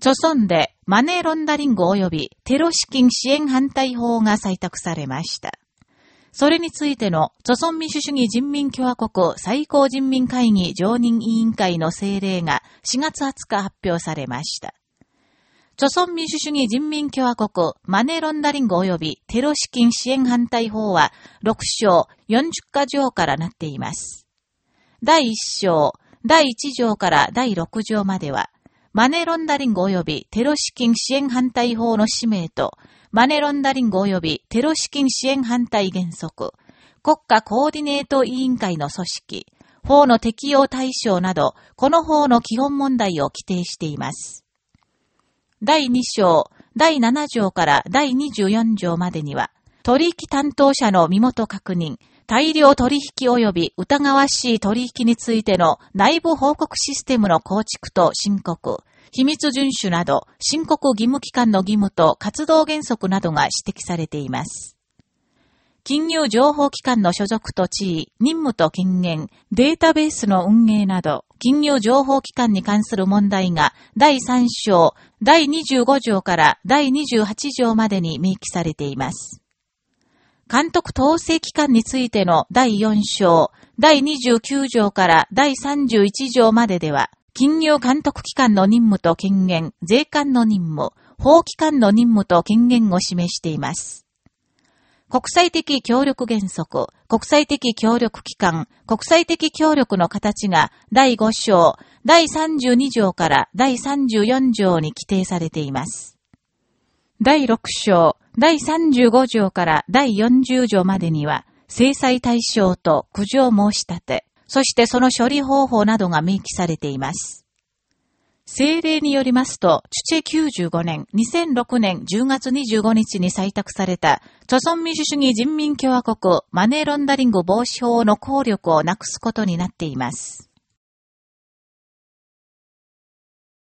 著村でマネーロンダリング及びテロ資金支援反対法が採択されました。それについての、著村民主主義人民共和国最高人民会議常任委員会の政令が4月20日発表されました。著村民主主義人民共和国マネーロンダリング及びテロ資金支援反対法は6章40か条からなっています。第1章、第1条から第6条までは、マネロンダリング及びテロ資金支援反対法の使命と、マネロンダリング及びテロ資金支援反対原則、国家コーディネート委員会の組織、法の適用対象など、この法の基本問題を規定しています。第2章、第7条から第24条までには、取引担当者の身元確認、大量取引及び疑わしい取引についての内部報告システムの構築と申告、秘密遵守など、申告義務機関の義務と活動原則などが指摘されています。金融情報機関の所属と地位、任務と権限、データベースの運営など、金融情報機関に関する問題が第3章、第25条から第28条までに明記されています。監督統制機関についての第4章、第29条から第31条まででは、金融監督機関の任務と権限、税関の任務、法機関の任務と権限を示しています。国際的協力原則、国際的協力機関、国際的協力の形が第5章、第32条から第34条に規定されています。第6章、第35条から第40条までには、制裁対象と苦情申し立て、そしてその処理方法などが明記されています。政令によりますと、チチェ95年、2006年10月25日に採択された、著存民主主義人民共和国マネーロンダリング防止法の効力をなくすことになっています。